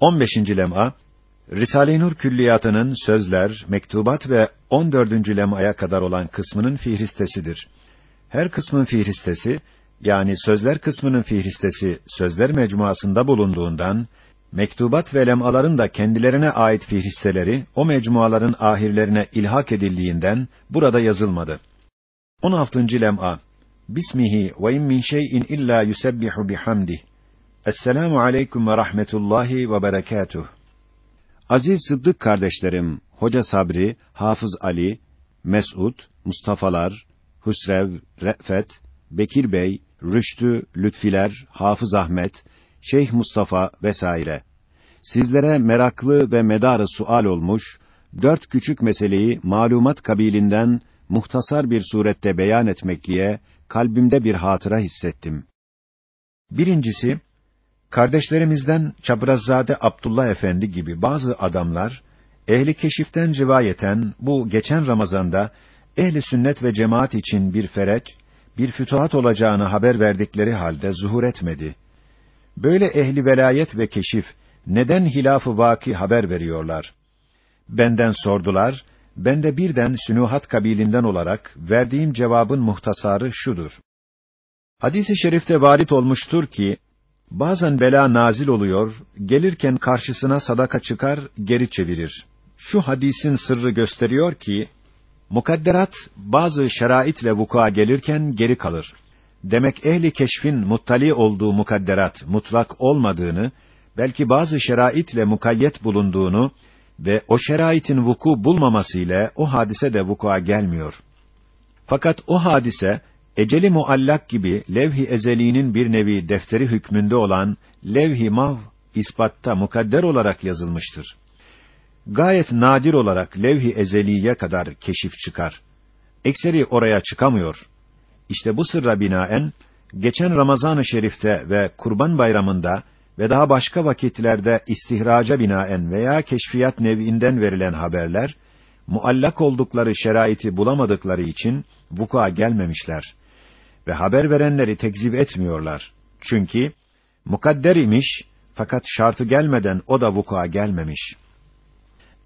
15. lem'a Risale-i Nur Külliyatı'nın sözler, mektubat ve 14. lem'aya kadar olan kısmının fihristesidir. Her kısmın fihristesi, yani sözler kısmının fihristesi sözler mecmuasında bulunduğundan, mektubat ve lem'aların da kendilerine ait fihristeleri o mecmuaların ahirlerine ilhak edildiğinden burada yazılmadı. 16. lem'a Bismihi ve in min şey'in illa yusebbihu bihamdih. Esselamu aleyküm ve rahmetullahi ve berekatuh. Aziz Sıddık kardeşlerim, Hoca Sabri, Hafız Ali, Mesud, Mustafalar, Hüsrev, Re'fet, Bekir Bey, Rüştü, Lütfiler, Hafız Ahmet, Şeyh Mustafa vesaire. Sizlere meraklı ve medarı sual olmuş, dört küçük meseleyi malumat kabilinden muhtasar bir surette beyan etmekliye kalbimde bir hatıra hissettim. Birincisi, kardeşlerimizden Çabrazzade Abdullah Efendi gibi bazı adamlar, ehli keşiften rivayeten bu geçen Ramazan'da ehli sünnet ve cemaat için bir fereç, bir fütuhat olacağını haber verdikleri halde zuhur etmedi. Böyle ehli velayet ve keşif neden hilafı vaki haber veriyorlar? Benden sordular, ben de birden sünuhat kabilinden olarak verdiğim cevabın muhtasarı şudur. Hadis-i şerifte varit olmuştur ki, bazen bela nazil oluyor, gelirken karşısına sadaka çıkar, geri çevirir. Şu hadisin sırrı gösteriyor ki, mukadderat bazı şeraitle vuku'a gelirken geri kalır. Demek ehli keşfin muttali olduğu mukadderat mutlak olmadığını, belki bazı şeraitle mukayyet bulunduğunu ve o şeraitin vuku bulmaması ile o hadise de vuku'a gelmiyor. Fakat o hadise eceli muallak gibi levh-i ezeliğinin bir nevi defteri hükmünde olan levh-i mav ispatta mukadder olarak yazılmıştır. Gayet nadir olarak levh-i ezeliye kadar keşif çıkar. Ekseri oraya çıkamıyor. İşte bu sırra binaen geçen Ramazan-ı Şerif'te ve Kurban Bayramı'nda ve daha başka vakitlerde istihraca binaen veya keşfiyat nev'inden verilen haberler muallak oldukları şeraiti bulamadıkları için vuku'a gelmemişler ve haber verenleri tekzip etmiyorlar. Çünkü mukadder imiş fakat şartı gelmeden o da vuku'a gelmemiş.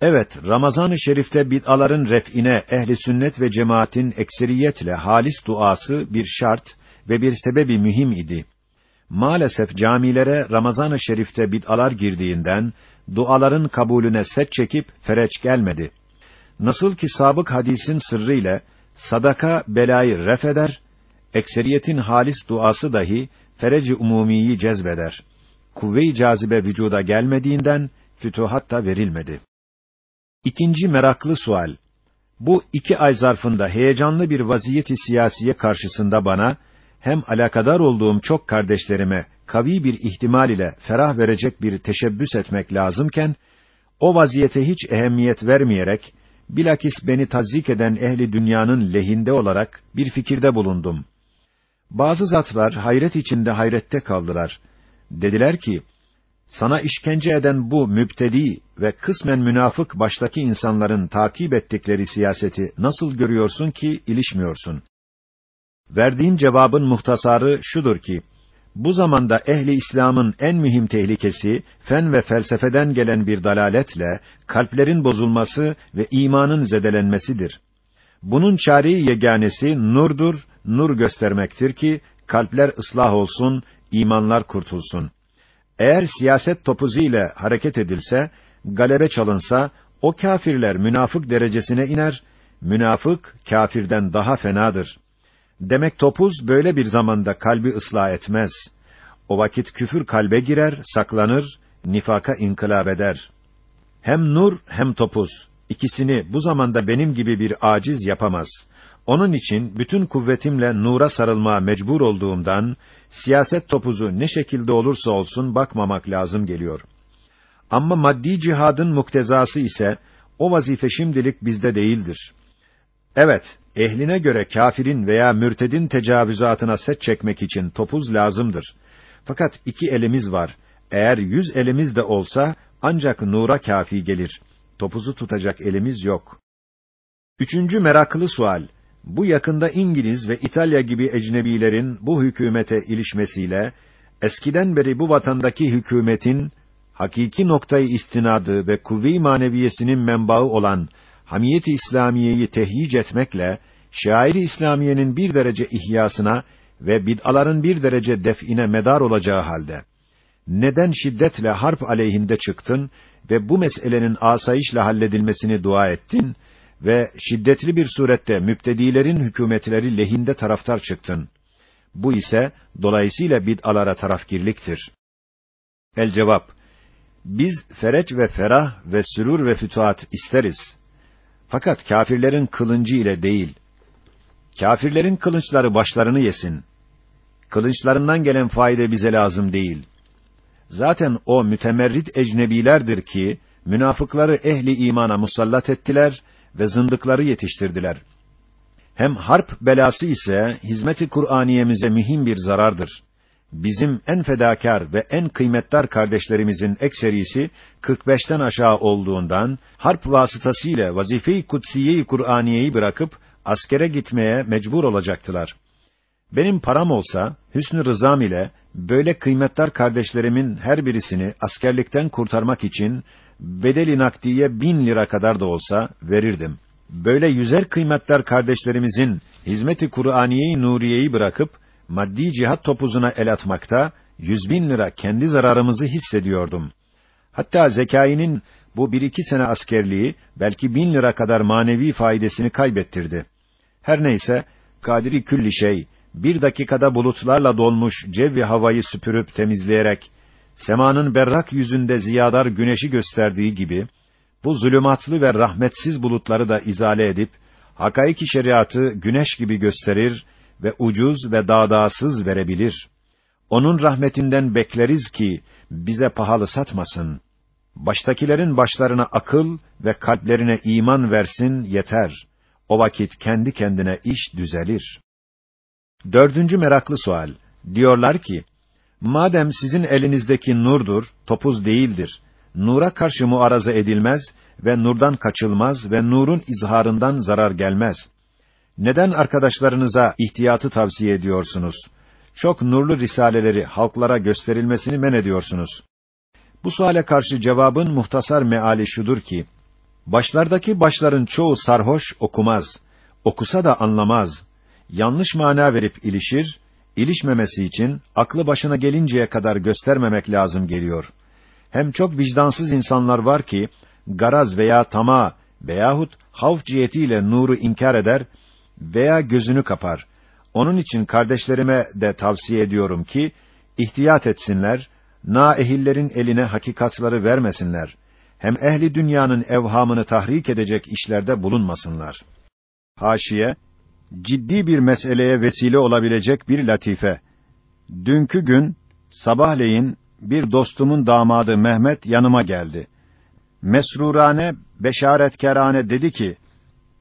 Evet, Ramazan-ı Şerif'te bid'aların ref'ine ehli sünnet ve cemaatin ekseriyetle halis duası bir şart ve bir sebebi mühim idi. Maalesef camilere Ramazan-ı Şerif'te bid'alar girdiğinden duaların kabulüne set çekip fereç gelmedi. Nasıl ki sabık hadisin sırrı ile sadaka belayı ref eder, ekseriyetin halis duası dahi fereci umumiyi cezbeder. Kuvve-i cazibe vücuda gelmediğinden fütuhat da verilmedi. İkinci meraklı sual. Bu iki ay zarfında heyecanlı bir vaziyeti siyasiye karşısında bana hem alakadar olduğum çok kardeşlerime kavi bir ihtimal ile ferah verecek bir teşebbüs etmek lazımken o vaziyete hiç ehemmiyet vermeyerek bilakis beni tazik eden ehli dünyanın lehinde olarak bir fikirde bulundum. Bazı zatlar hayret içinde hayrette kaldılar. Dediler ki, sana işkence eden bu mübtedi ve kısmen münafık baştaki insanların takip ettikleri siyaseti nasıl görüyorsun ki ilişmiyorsun? Verdiğin cevabın muhtasarı şudur ki, bu zamanda ehli İslam'ın en mühim tehlikesi fen ve felsefeden gelen bir dalaletle kalplerin bozulması ve imanın zedelenmesidir. Bunun çareyi yeganesi nurdur, nur göstermektir ki kalpler ıslah olsun, imanlar kurtulsun. Eğer siyaset topuzu ile hareket edilse, galebe çalınsa, o kâfirler münafık derecesine iner, münafık kâfirden daha fenadır. Demek topuz böyle bir zamanda kalbi ıslah etmez. O vakit küfür kalbe girer, saklanır, nifaka inkılap eder. Hem nur hem topuz ikisini bu zamanda benim gibi bir aciz yapamaz. Onun için bütün kuvvetimle nura sarılmaya mecbur olduğumdan siyaset topuzu ne şekilde olursa olsun bakmamak lazım geliyor. Ama maddi cihadın muktezası ise o vazife şimdilik bizde değildir. Evet, ehline göre kafirin veya mürtedin tecavüzatına set çekmek için topuz lazımdır. Fakat iki elimiz var. Eğer yüz elimiz de olsa ancak nura kafi gelir. Topuzu tutacak elimiz yok. Üçüncü meraklı sual. Bu yakında İngiliz ve İtalya gibi ecnebilerin bu hükümete ilişmesiyle eskiden beri bu vatandaki hükümetin hakiki noktayı istinadı ve kuvve-i maneviyesinin menbaı olan hamiyet-i İslamiyeyi tehyic etmekle şairi İslamiyenin bir derece ihyasına ve bid'aların bir derece def'ine medar olacağı halde neden şiddetle harp aleyhinde çıktın ve bu meselenin asayişle halledilmesini dua ettin ve şiddetli bir surette müptedilerin hükümetleri lehinde taraftar çıktın? Bu ise dolayısıyla bid'alara tarafgirliktir. El cevap biz fereç ve ferah ve sürur ve fütuhat isteriz. Fakat kâfirlerin kılıncı ile değil. Kâfirlerin kılıçları başlarını yesin. Kılıçlarından gelen fayda bize lazım değil. Zaten o mütemerrit ecnebilerdir ki münafıkları ehli imana musallat ettiler ve zındıkları yetiştirdiler. Hem harp belası ise hizmeti Kur'aniyemize mühim bir zarardır. Bizim en fedakar ve en kıymetdar kardeşlerimizin ekserisi 45'ten aşağı olduğundan harp vasıtasıyla vazife-i kutsiye-i Kur'aniyeyi bırakıp askere gitmeye mecbur olacaktılar. Benim param olsa hüsnü rızam ile böyle kıymetdar kardeşlerimin her birisini askerlikten kurtarmak için bedeli nakdiye bin lira kadar da olsa verirdim. Böyle yüzer kıymetdar kardeşlerimizin hizmeti Kur'aniye-i Nuriye'yi bırakıp maddi cihat topuzuna el atmakta yüz bin lira kendi zararımızı hissediyordum. Hatta zekainin bu bir iki sene askerliği belki bin lira kadar manevi faydasını kaybettirdi. Her neyse, kadiri külli şey, bir dakikada bulutlarla dolmuş cevvi havayı süpürüp temizleyerek, semanın berrak yüzünde ziyadar güneşi gösterdiği gibi, bu zulümatlı ve rahmetsiz bulutları da izale edip, hakaiki şeriatı güneş gibi gösterir ve ucuz ve dağdağsız verebilir. Onun rahmetinden bekleriz ki, bize pahalı satmasın. Baştakilerin başlarına akıl ve kalplerine iman versin yeter. O vakit kendi kendine iş düzelir. Dördüncü meraklı sual. Diyorlar ki, madem sizin elinizdeki nurdur, topuz değildir. Nura karşı muaraza edilmez ve nurdan kaçılmaz ve nurun izharından zarar gelmez. Neden arkadaşlarınıza ihtiyatı tavsiye ediyorsunuz? Çok nurlu risaleleri halklara gösterilmesini men ediyorsunuz. Bu suale karşı cevabın muhtasar meali şudur ki, başlardaki başların çoğu sarhoş okumaz, okusa da anlamaz, yanlış mana verip ilişir, ilişmemesi için aklı başına gelinceye kadar göstermemek lazım geliyor. Hem çok vicdansız insanlar var ki, garaz veya tama veyahut havf cihetiyle nuru inkar eder veya gözünü kapar. Onun için kardeşlerime de tavsiye ediyorum ki, ihtiyat etsinler, naehillerin eline hakikatları vermesinler. Hem ehli dünyanın evhamını tahrik edecek işlerde bulunmasınlar. Haşiye, ciddi bir meseleye vesile olabilecek bir latife. Dünkü gün, sabahleyin, bir dostumun damadı Mehmet yanıma geldi. Mesrurane, beşaretkerane dedi ki,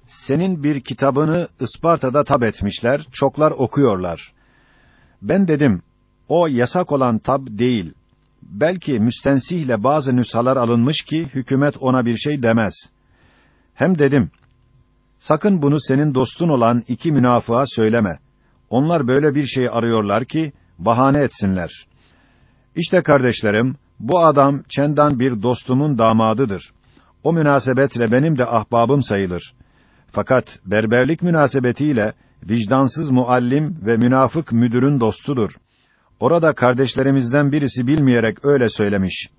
senin bir kitabını Isparta'da tab etmişler, çoklar okuyorlar. Ben dedim, o yasak olan tab değil. Belki müstensihle bazı nüshalar alınmış ki hükümet ona bir şey demez. Hem dedim, sakın bunu senin dostun olan iki münafığa söyleme. Onlar böyle bir şey arıyorlar ki bahane etsinler. İşte kardeşlerim, bu adam çendan bir dostumun damadıdır. O münasebetle benim de ahbabım sayılır. Fakat berberlik münasebetiyle vicdansız muallim ve münafık müdürün dostudur. Orada kardeşlerimizden birisi bilmeyerek öyle söylemiş.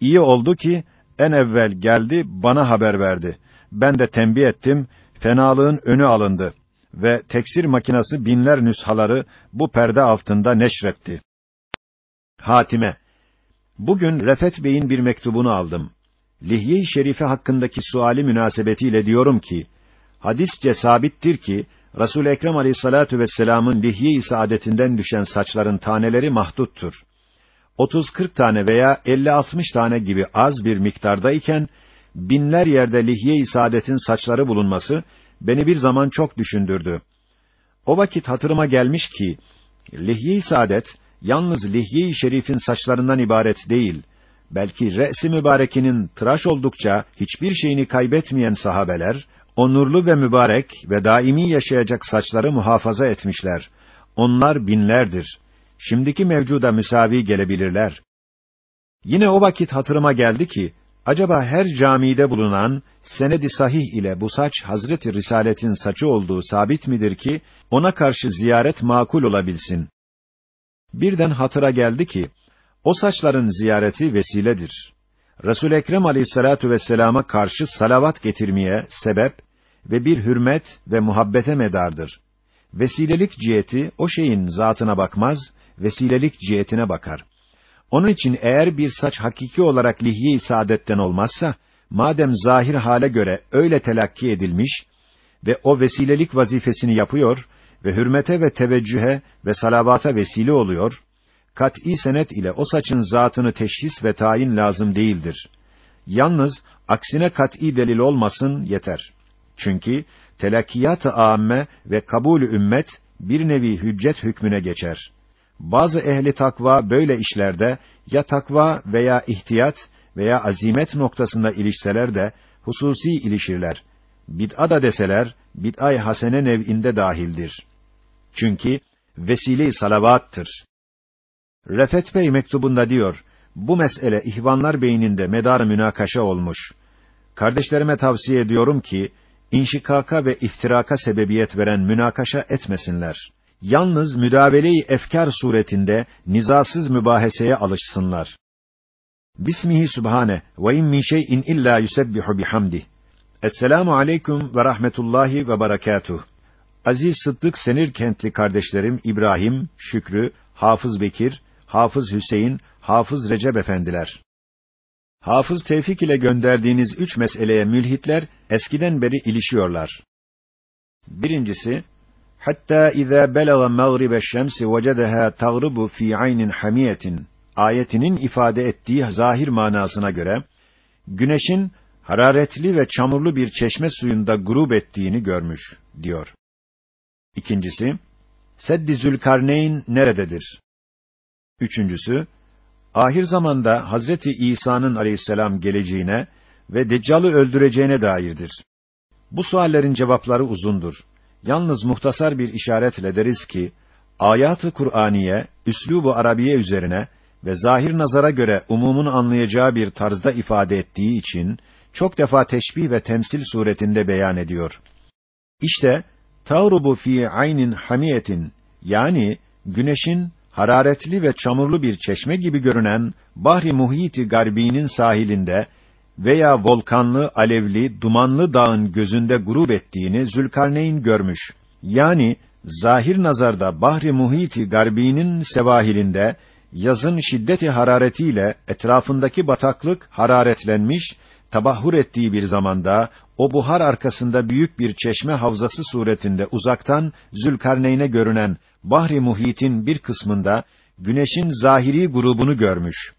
İyi oldu ki en evvel geldi bana haber verdi. Ben de tembih ettim, fenalığın önü alındı ve teksir makinası binler nüshaları bu perde altında neşretti. Hatime Bugün Refet Bey'in bir mektubunu aldım. Lihye-i Şerife hakkındaki suali münasebetiyle diyorum ki, hadisçe sabittir ki Resul Ekrem Aleyhissalatu vesselam'ın lihye-i saadetinden düşen saçların taneleri mahduttur. 30-40 tane veya 50-60 tane gibi az bir miktardayken binler yerde lihye-i saadetin saçları bulunması beni bir zaman çok düşündürdü. O vakit hatırıma gelmiş ki lihye-i saadet yalnız lihye-i şerifin saçlarından ibaret değil, belki re'si mübarekinin tıraş oldukça hiçbir şeyini kaybetmeyen sahabeler onurlu ve mübarek ve daimi yaşayacak saçları muhafaza etmişler. Onlar binlerdir. Şimdiki mevcuda müsavi gelebilirler. Yine o vakit hatırıma geldi ki, acaba her camide bulunan senedi sahih ile bu saç Hazreti Risalet'in saçı olduğu sabit midir ki ona karşı ziyaret makul olabilsin? Birden hatıra geldi ki o saçların ziyareti vesiledir. Resul Ekrem Aleyhissalatu vesselam'a karşı salavat getirmeye sebep ve bir hürmet ve muhabbete medardır. Vesilelik ciheti o şeyin zatına bakmaz, vesilelik cihetine bakar. Onun için eğer bir saç hakiki olarak lihye-i saadetten olmazsa, madem zahir hale göre öyle telakki edilmiş ve o vesilelik vazifesini yapıyor ve hürmete ve teveccühe ve salavata vesile oluyor, kat'î senet ile o saçın zatını teşhis ve tayin lazım değildir. Yalnız aksine kat'î delil olmasın yeter. Çünkü telakkiyat-ı ve kabul ümmet bir nevi hüccet hükmüne geçer. Bazı ehli takva böyle işlerde ya takva veya ihtiyat veya azimet noktasında ilişseler de hususi ilişirler. Bid'a da deseler bid'ay hasene nev'inde dahildir. Çünkü vesile-i salavattır. Refet Bey mektubunda diyor, bu mesele ihvanlar beyninde medar münakaşa olmuş. Kardeşlerime tavsiye ediyorum ki, inşikaka ve iftiraka sebebiyet veren münakaşa etmesinler. Yalnız müdavele-i efkar suretinde nizasız mübaheseye alışsınlar. Bismihi Sübhane ve in min şey'in illa yusebbihu bihamdi. Esselamu aleyküm ve rahmetullahi ve berekatuh. Aziz Sıddık Senir kentli kardeşlerim İbrahim, Şükrü, Hafız Bekir, Hafız Hüseyin, Hafız Recep efendiler. Hafız Tevfik ile gönderdiğiniz üç meseleye mülhitler eskiden beri ilişiyorlar. Birincisi, hatta izâ belagha mağribe şemsi vecedeha tagribu fi aynin hamiyetin ayetinin ifade ettiği zahir manasına göre güneşin hararetli ve çamurlu bir çeşme suyunda grup ettiğini görmüş diyor. İkincisi, Seddi Zülkarneyn nerededir? Üçüncüsü, ahir zamanda Hazreti İsa'nın aleyhisselam geleceğine ve Deccal'ı öldüreceğine dairdir. Bu suallerin cevapları uzundur. Yalnız muhtasar bir işaretle deriz ki, ayat-ı Kur'aniye, üslubu Arabiye üzerine ve zahir nazara göre umumun anlayacağı bir tarzda ifade ettiği için, çok defa teşbih ve temsil suretinde beyan ediyor. İşte, tavrubu fi aynin hamiyetin, yani güneşin hararetli ve çamurlu bir çeşme gibi görünen Bahri Muhiti Garbi'nin sahilinde veya volkanlı, alevli, dumanlı dağın gözünde grup ettiğini Zülkarneyn görmüş. Yani zahir nazarda Bahri Muhiti Garbi'nin sevahilinde yazın şiddeti hararetiyle etrafındaki bataklık hararetlenmiş, tabahhur ettiği bir zamanda o buhar arkasında büyük bir çeşme havzası suretinde uzaktan Zülkarneyn'e görünen Bahri Muhit'in bir kısmında güneşin zahiri grubunu görmüş.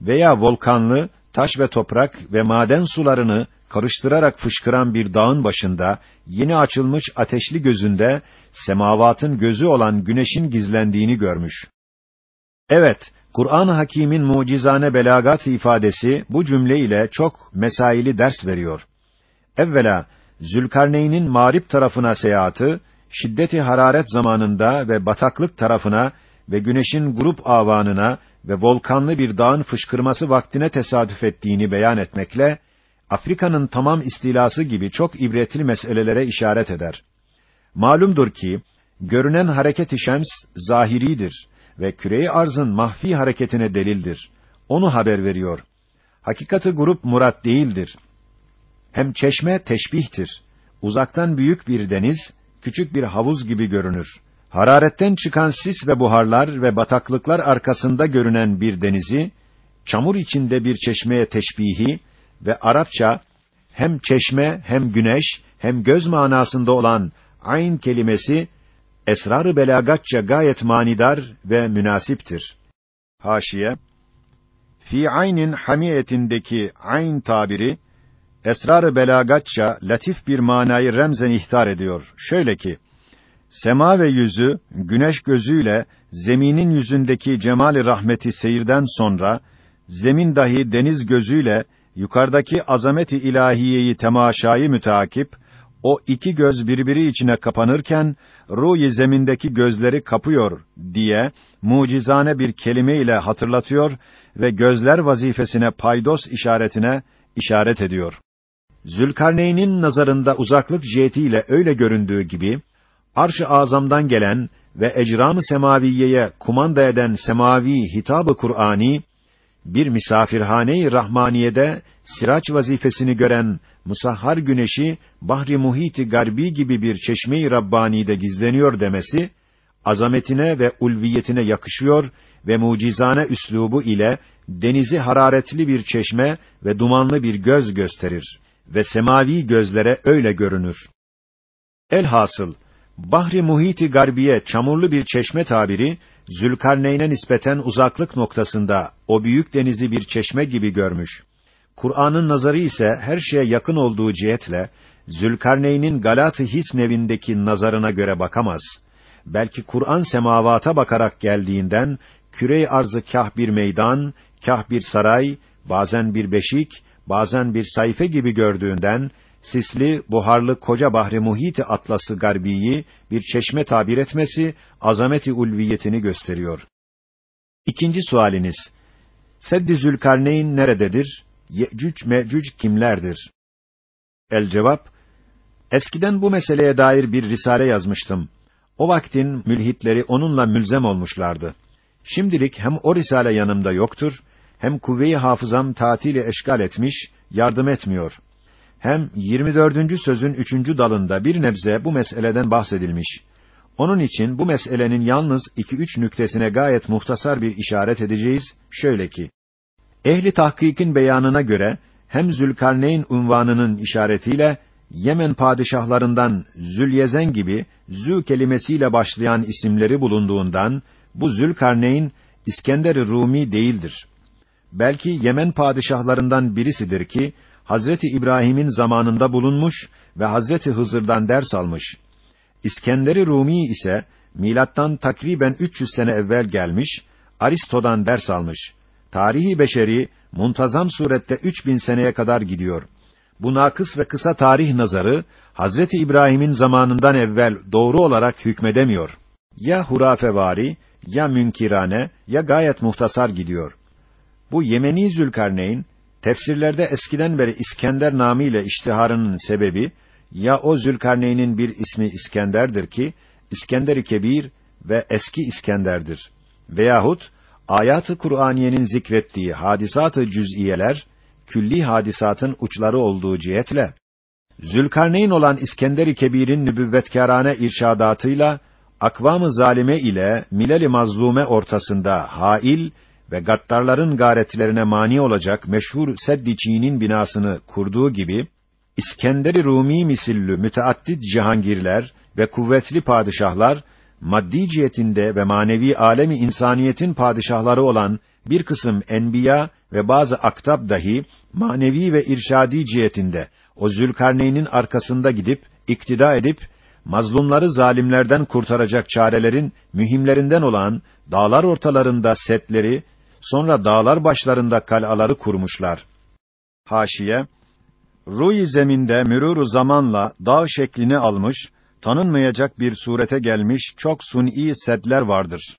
Veya volkanlı, taş ve toprak ve maden sularını karıştırarak fışkıran bir dağın başında yeni açılmış ateşli gözünde semavatın gözü olan güneşin gizlendiğini görmüş. Evet, Kur'an-ı Hakîm'in mucizane belagat ifadesi bu cümle ile çok mesaili ders veriyor. Evvela Zülkarneyn'in mağrip tarafına seyahati şiddeti hararet zamanında ve bataklık tarafına ve güneşin grup avanına ve volkanlı bir dağın fışkırması vaktine tesadüf ettiğini beyan etmekle Afrika'nın tamam istilası gibi çok ibretli meselelere işaret eder. Malumdur ki görünen hareket-i şems zahiridir ve küreyi arzın mahfi hareketine delildir. Onu haber veriyor. Hakikati grup murat değildir. Hem çeşme teşbihtir. Uzaktan büyük bir deniz, küçük bir havuz gibi görünür. Hararetten çıkan sis ve buharlar ve bataklıklar arkasında görünen bir denizi, çamur içinde bir çeşmeye teşbihi ve Arapça hem çeşme hem güneş hem göz manasında olan ayn kelimesi esrar-ı belagatça gayet manidar ve münasiptir. Haşiye Fi aynin hamiyetindeki ayn tabiri esrar-ı belagatça latif bir manayı remzen ihtar ediyor. Şöyle ki sema ve yüzü güneş gözüyle zeminin yüzündeki cemali rahmeti seyirden sonra zemin dahi deniz gözüyle yukarıdaki azameti ilahiyeyi temaşayı müteakip o iki göz birbiri içine kapanırken ruh zemindeki gözleri kapıyor diye mucizane bir kelime ile hatırlatıyor ve gözler vazifesine paydos işaretine işaret ediyor. Zülkarneyn'in nazarında uzaklık cihetiyle öyle göründüğü gibi arş-ı azamdan gelen ve ecram-ı semaviyeye kumanda eden semavi hitabı Kur'ani bir misafirhane-i rahmaniyede siraç vazifesini gören musahhar güneşi bahri muhiti garbi gibi bir çeşme-i rabbanide gizleniyor demesi azametine ve ulviyetine yakışıyor ve mucizane üslubu ile denizi hararetli bir çeşme ve dumanlı bir göz gösterir ve semavi gözlere öyle görünür. Elhasıl Bahri Muhiti Garbiye çamurlu bir çeşme tabiri Zülkarneyn'e nispeten uzaklık noktasında o büyük denizi bir çeşme gibi görmüş. Kur'an'ın nazarı ise her şeye yakın olduğu cihetle Zülkarneyn'in Galat-ı His nevindeki nazarına göre bakamaz. Belki Kur'an semavata bakarak geldiğinden küre arzı kah bir meydan, kah bir saray, bazen bir beşik, bazen bir sayfe gibi gördüğünden sisli, buharlı koca bahri muhiti atlası garbiyi bir çeşme tabir etmesi azameti ulviyetini gösteriyor. İkinci sualiniz. Seddi Zülkarneyn nerededir? Yecüc mecüc kimlerdir? El cevap Eskiden bu meseleye dair bir risale yazmıştım. O vaktin mülhitleri onunla mülzem olmuşlardı. Şimdilik hem o risale yanımda yoktur, hem kuvve-i hafızam tatili eşgal etmiş, yardım etmiyor. Hem 24. sözün üçüncü dalında bir nebze bu meseleden bahsedilmiş. Onun için bu meselenin yalnız iki üç nüktesine gayet muhtasar bir işaret edeceğiz. Şöyle ki, ehli tahkikin beyanına göre, hem Zülkarneyn unvanının işaretiyle, Yemen padişahlarından Zülyezen gibi zü kelimesiyle başlayan isimleri bulunduğundan, bu Zülkarneyn, İskender-i Rumi değildir. Belki Yemen padişahlarından birisidir ki, Hazreti İbrahim'in zamanında bulunmuş ve Hazreti Hızır'dan ders almış. İskender-i Rumi ise milattan takriben 300 sene evvel gelmiş, Aristo'dan ders almış. Tarihi beşeri muntazam surette 3000 seneye kadar gidiyor. Bu nakıs ve kısa tarih nazarı Hazreti İbrahim'in zamanından evvel doğru olarak hükmedemiyor. Ya hurafevari, ya münkirane, ya gayet muhtasar gidiyor. Bu Yemeni Zülkarneyn Tefsirlerde eskiden beri İskender namıyla iştiharının sebebi ya o Zülkarneyn'in bir ismi İskender'dir ki İskender-i Kebir ve eski İskender'dir. Veyahut ayat-ı Kur'aniyenin zikrettiği hadisat-ı cüz'iyeler külli hadisatın uçları olduğu cihetle Zülkarneyn olan İskender-i Kebir'in nübüvvetkârane irşadatıyla akvam-ı zalime ile milel-i mazlume ortasında hail ve gaddarların garetlerine mani olacak meşhur Seddici'nin binasını kurduğu gibi İskender-i Rumi misillü müteaddit cihangirler ve kuvvetli padişahlar maddi cihetinde ve manevi alemi insaniyetin padişahları olan bir kısım enbiya ve bazı aktab dahi manevi ve irşadi cihetinde o Zülkarneyn'in arkasında gidip iktida edip mazlumları zalimlerden kurtaracak çarelerin mühimlerinden olan dağlar ortalarında setleri Sonra dağlar başlarında kalaları kurmuşlar. Haşiye Ruy zeminde mürûru zamanla dağ şeklini almış, tanınmayacak bir surete gelmiş çok suni sedler vardır.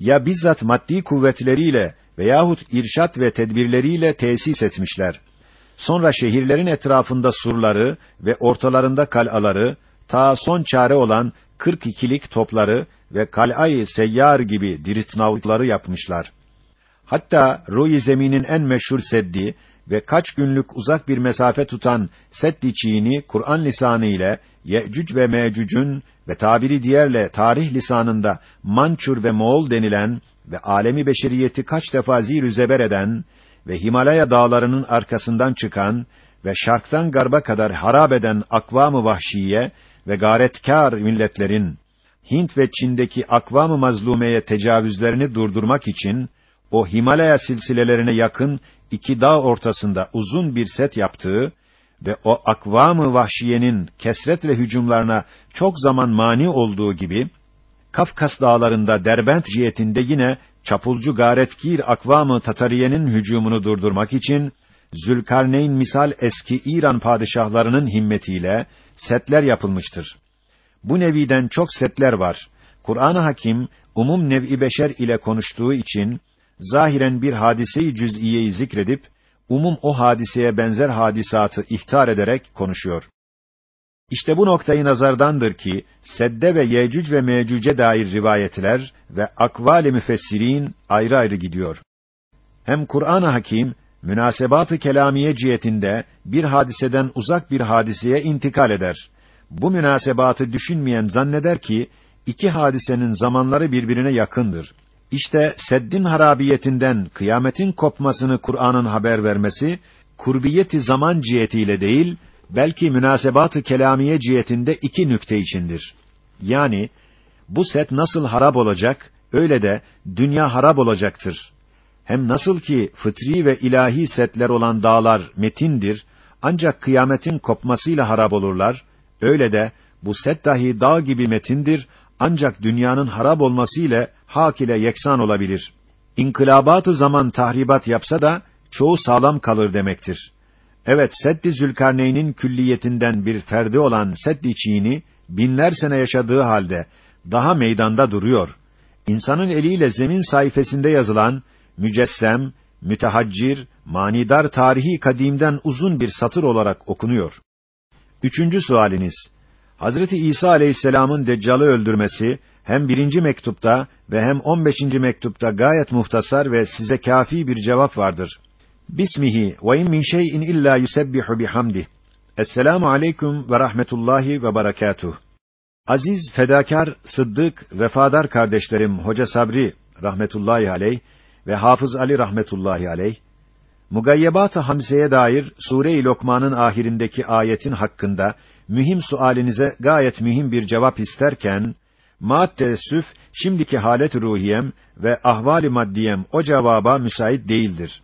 Ya bizzat maddi kuvvetleriyle veyahut irşat ve tedbirleriyle tesis etmişler. Sonra şehirlerin etrafında surları ve ortalarında kalaları, ta son çare olan 42'lik topları ve kal'ayı seyyar gibi diritnavları yapmışlar. Hatta ruh zeminin en meşhur seddi ve kaç günlük uzak bir mesafe tutan seddi çiğini Kur'an lisanı ile Yecüc ve Mecüc'ün ve tabiri diğerle tarih lisanında Mançur ve Moğol denilen ve alemi beşeriyeti kaç defa zir zeber eden ve Himalaya dağlarının arkasından çıkan ve şarktan garba kadar harap eden akvam-ı vahşiye ve garetkar milletlerin Hint ve Çin'deki akvam-ı mazlumeye tecavüzlerini durdurmak için o Himalaya silsilelerine yakın iki dağ ortasında uzun bir set yaptığı ve o akvam-ı vahşiyenin kesretle hücumlarına çok zaman mani olduğu gibi Kafkas dağlarında Derbent cihetinde yine çapulcu garetkir akvam-ı Tatariyenin hücumunu durdurmak için Zülkarneyn misal eski İran padişahlarının himmetiyle setler yapılmıştır. Bu neviden çok setler var. Kur'an-ı Hakim umum nev'i beşer ile konuştuğu için zahiren bir hadise-i cüz'iyeyi zikredip umum o hadiseye benzer hadisatı ihtar ederek konuşuyor. İşte bu noktayı nazardandır ki Sedde ve Yecüc ve Mecüc'e dair rivayetler ve akval-i müfessirin ayrı ayrı gidiyor. Hem Kur'an-ı Hakim münasebat-ı kelamiye cihetinde bir hadiseden uzak bir hadiseye intikal eder. Bu münasebatı düşünmeyen zanneder ki iki hadisenin zamanları birbirine yakındır. İşte seddin harabiyetinden kıyametin kopmasını Kur'an'ın haber vermesi kurbiyeti zaman cihetiyle değil, belki münasebat-ı kelamiye cihetinde iki nükte içindir. Yani bu set nasıl harap olacak, öyle de dünya harap olacaktır. Hem nasıl ki fıtri ve ilahi setler olan dağlar metindir, ancak kıyametin kopmasıyla harap olurlar, öyle de bu set dahi dağ gibi metindir, ancak dünyanın harap olması ile hak ile yeksan olabilir. İnkılabat-ı zaman tahribat yapsa da çoğu sağlam kalır demektir. Evet, Seddi Zülkarneyn'in külliyetinden bir ferdi olan Seddi Çiğni binler sene yaşadığı halde daha meydanda duruyor. İnsanın eliyle zemin sayfasında yazılan mücessem, mütehaccir, manidar tarihi kadimden uzun bir satır olarak okunuyor. Üçüncü sualiniz. Hazreti İsa aleyhisselamın Deccal'ı öldürmesi hem birinci mektupta ve hem on beşinci mektupta gayet muhtasar ve size kafi bir cevap vardır. Bismihi ve in min şey'in illa yusebbihu bihamdih. Esselamu aleyküm ve rahmetullahi ve berekatuh. Aziz, fedakar, sıddık, vefadar kardeşlerim Hoca Sabri rahmetullahi aleyh ve Hafız Ali rahmetullahi aleyh Mugayyebat-ı Hamse'ye dair Sure-i Lokman'ın ahirindeki ayetin hakkında mühim sualinize gayet mühim bir cevap isterken maat teessüf şimdiki halet ruhiyem ve ahvali maddiyem o cevaba müsait değildir.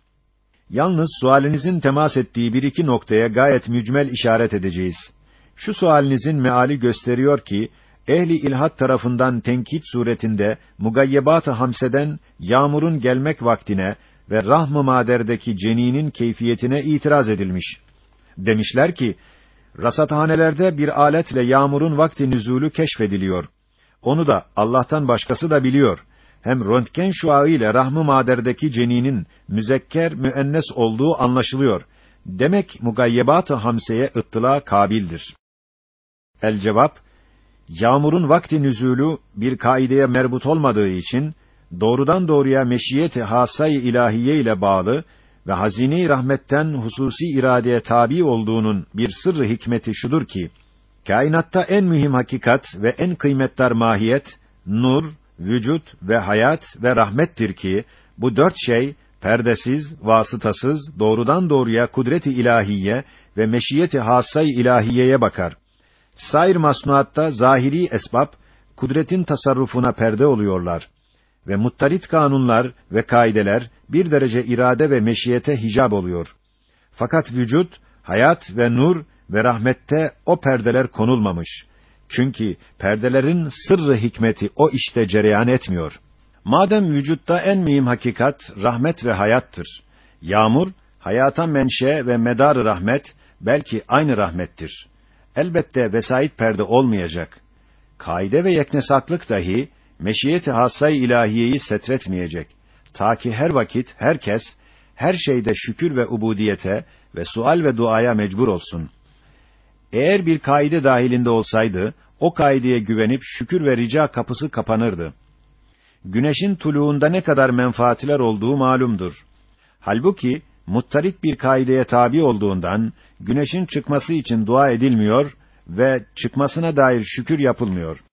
Yalnız sualinizin temas ettiği bir iki noktaya gayet mücmel işaret edeceğiz. Şu sualinizin meali gösteriyor ki ehli ilhat tarafından tenkit suretinde mugayyebat-ı hamseden yağmurun gelmek vaktine ve rahm-ı maderdeki ceninin keyfiyetine itiraz edilmiş. Demişler ki rasathanelerde bir aletle yağmurun vakti nüzulü keşfediliyor. Onu da Allah'tan başkası da biliyor. Hem röntgen şuağı ile rahm-ı maderdeki ceninin müzekker müennes olduğu anlaşılıyor. Demek mugayyebat-ı hamseye ıttıla kabildir. El cevap Yağmurun vakti nüzulü bir kaideye merbut olmadığı için doğrudan doğruya meşiyeti hasay ilahiye ile bağlı ve hazine rahmetten hususi iradeye tabi olduğunun bir sırrı hikmeti şudur ki kainatta en mühim hakikat ve en kıymetdar mahiyet nur, vücut ve hayat ve rahmettir ki bu dört şey perdesiz, vasıtasız, doğrudan doğruya kudret-i ilahiye ve meşiyeti hasay ilahiyeye bakar. Sair masnuatta zahiri esbab kudretin tasarrufuna perde oluyorlar ve muttarit kanunlar ve kaideler bir derece irade ve meşiyete hicab oluyor. Fakat vücut, hayat ve nur ve rahmette o perdeler konulmamış. Çünkü perdelerin sırrı hikmeti o işte cereyan etmiyor. Madem vücutta en mühim hakikat rahmet ve hayattır. Yağmur hayata menşe ve medar rahmet belki aynı rahmettir. Elbette vesait perde olmayacak. Kaide ve yeknesaklık dahi meşiyeti hasay ilahiyeyi setretmeyecek. Ta ki her vakit herkes her şeyde şükür ve ubudiyete ve sual ve duaya mecbur olsun. Eğer bir kaide dahilinde olsaydı, o kaideye güvenip şükür ve rica kapısı kapanırdı. Güneşin tuluğunda ne kadar menfaatler olduğu malumdur. Halbuki muttarit bir kaideye tabi olduğundan güneşin çıkması için dua edilmiyor ve çıkmasına dair şükür yapılmıyor.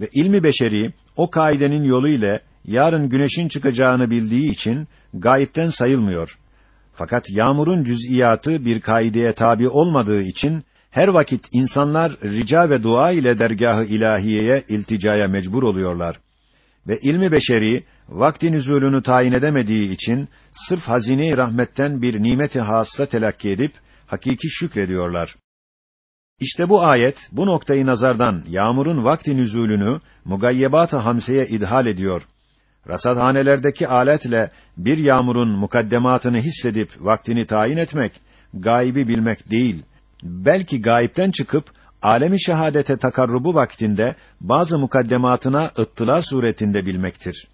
Ve ilmi beşeri o kaidenin yolu ile yarın güneşin çıkacağını bildiği için gayipten sayılmıyor. Fakat yağmurun cüz'iyatı bir kaideye tabi olmadığı için her vakit insanlar rica ve dua ile dergahı ilahiyeye ilticaya mecbur oluyorlar. Ve ilmi beşeri vakti nüzulünü tayin edemediği için sırf hazine-i rahmetten bir nimeti hassa telakki edip hakiki şükrediyorlar. İşte bu ayet bu noktayı nazardan yağmurun vakti nüzulünü mugayyebat-ı hamseye idhal ediyor. Rasathanelerdeki aletle bir yağmurun mukaddematını hissedip vaktini tayin etmek, gaybi bilmek değil. Belki gayipten çıkıp alemi şehadete takarrubu vaktinde bazı mukaddematına ıttıla suretinde bilmektir.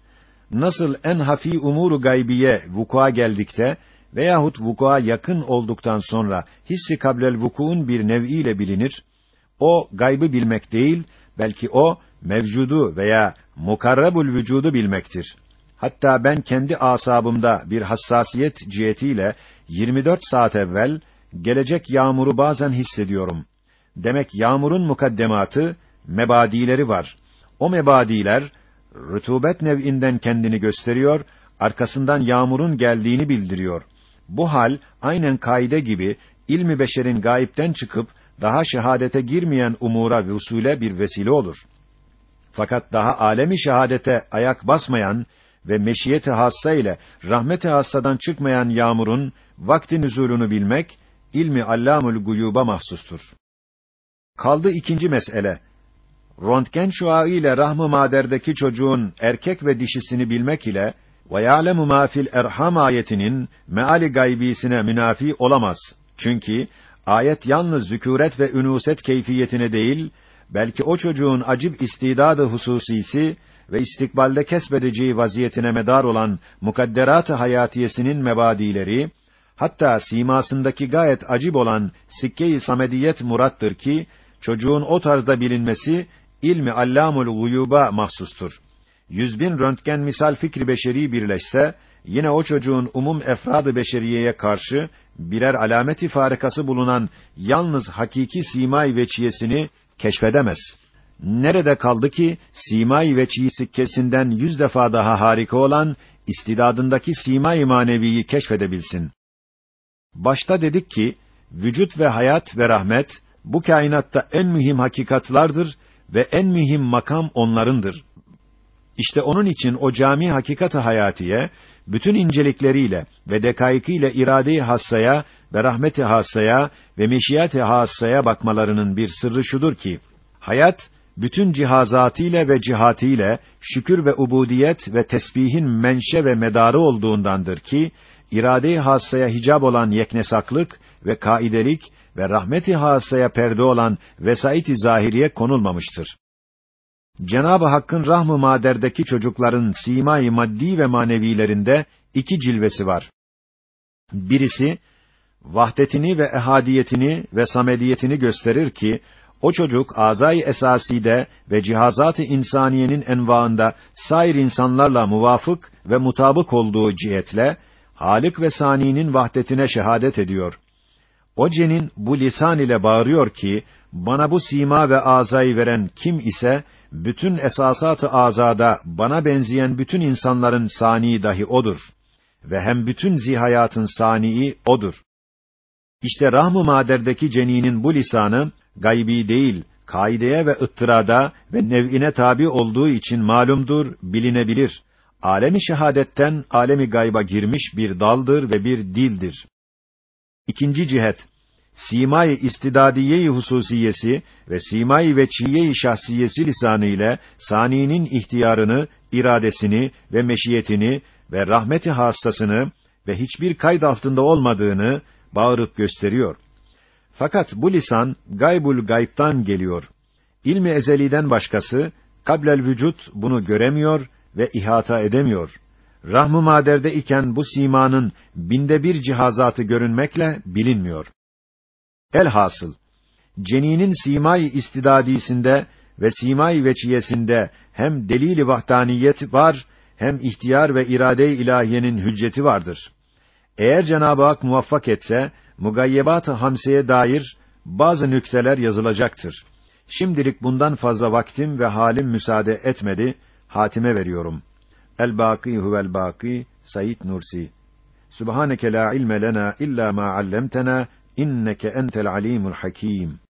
Nasıl en hafi umuru gaybiye vukua geldikte veyahut vukua yakın olduktan sonra hissi kablel vukuun bir nev'iyle bilinir, o gaybı bilmek değil, belki o mevcudu veya mukarrabul vücudu bilmektir. Hatta ben kendi asabımda bir hassasiyet cihetiyle 24 saat evvel gelecek yağmuru bazen hissediyorum. Demek yağmurun mukaddematı, mebadileri var. O mebadiler rutubet nev'inden kendini gösteriyor, arkasından yağmurun geldiğini bildiriyor. Bu hal aynen kaide gibi ilmi beşerin gayipten çıkıp daha şehadete girmeyen umura vusule bir vesile olur. Fakat daha alemi şehadete ayak basmayan ve meşiyeti hassa ile rahmeti hassadan çıkmayan yağmurun vakti nüzulunu bilmek ilmi allamul guyuba mahsustur. Kaldı ikinci mesele. Röntgen şuağı ile rahm-ı maderdeki çocuğun erkek ve dişisini bilmek ile ve ya'lemu ma fil erham ayetinin meali gaybisine münafi olamaz. Çünkü ayet yalnız zükûret ve ünuset keyfiyetine değil, belki o çocuğun acib istidadı hususisi ve istikbalde kesbedeceği vaziyetine medar olan mukadderat-ı hayatiyesinin mebadileri, hatta simasındaki gayet acib olan sikke-i samediyet murattır ki, çocuğun o tarzda bilinmesi, ilmi allamul guyuba mahsustur. Yüz bin röntgen misal fikri beşeri birleşse, yine o çocuğun umum efradı beşeriyeye karşı birer alameti farikası bulunan yalnız hakiki simay veçiyesini keşfedemez. Nerede kaldı ki simay veçiyi sikkesinden yüz defa daha harika olan istidadındaki simay maneviyi keşfedebilsin. Başta dedik ki vücut ve hayat ve rahmet bu kainatta en mühim hakikatlardır ve en mühim makam onlarındır. İşte onun için o cami hakikat-ı hayatiye bütün incelikleriyle ve dekaikiyle irade-i hassaya ve rahmet-i hassaya ve meşiyet-i hassaya bakmalarının bir sırrı şudur ki hayat bütün cihazatıyla ve cihatiyle şükür ve ubudiyet ve tesbihin menşe ve medarı olduğundandır ki irade-i hassaya hicab olan yeknesaklık ve kaidelik ve rahmet-i hassaya perde olan vesait-i zahiriye konulmamıştır. Cenab-ı Hakk'ın rahm-ı maderdeki çocukların simai maddi ve manevilerinde iki cilvesi var. Birisi vahdetini ve ehadiyetini ve samediyetini gösterir ki o çocuk azay esaside ve cihazat-ı insaniyenin envaında sair insanlarla muvafık ve mutabık olduğu cihetle Halik ve Sani'nin vahdetine şehadet ediyor. O cenin bu lisan ile bağırıyor ki bana bu sima ve azayı veren kim ise bütün esasat-ı azada bana benzeyen bütün insanların sani dahi odur ve hem bütün zihayatın sanii odur. İşte rahm-ı maderdeki ceninin bu lisanı gaybi değil, kaideye ve ıttırada ve nev'ine tabi olduğu için malumdur, bilinebilir. Alemi şehadetten alemi gayba girmiş bir daldır ve bir dildir. İkinci cihet simay istidadiye-i hususiyesi ve simay ve çiye-i şahsiyesi lisanı ile saninin ihtiyarını, iradesini ve meşiyetini ve rahmeti hassasını ve hiçbir kayıt altında olmadığını bağırıp gösteriyor. Fakat bu lisan gaybul gaybtan geliyor. İlmi ezeliden başkası kablel vücut bunu göremiyor ve ihata edemiyor. Rahm-ı maderde iken bu simanın binde bir cihazatı görünmekle bilinmiyor. Elhasıl ceninin simay istidadisinde ve simay veçiyesinde hem delil-i vahdaniyet var hem ihtiyar ve irade-i ilahiyenin hücceti vardır. Eğer Cenab-ı Hak muvaffak etse mugayyebat-ı hamseye dair bazı nükteler yazılacaktır. Şimdilik bundan fazla vaktim ve halim müsaade etmedi. Hatime veriyorum. El-Bâkî huvel bâkî Said Nursi Subhaneke la ilme lena illa ma allamtena إنك أنت العليم الحكيم.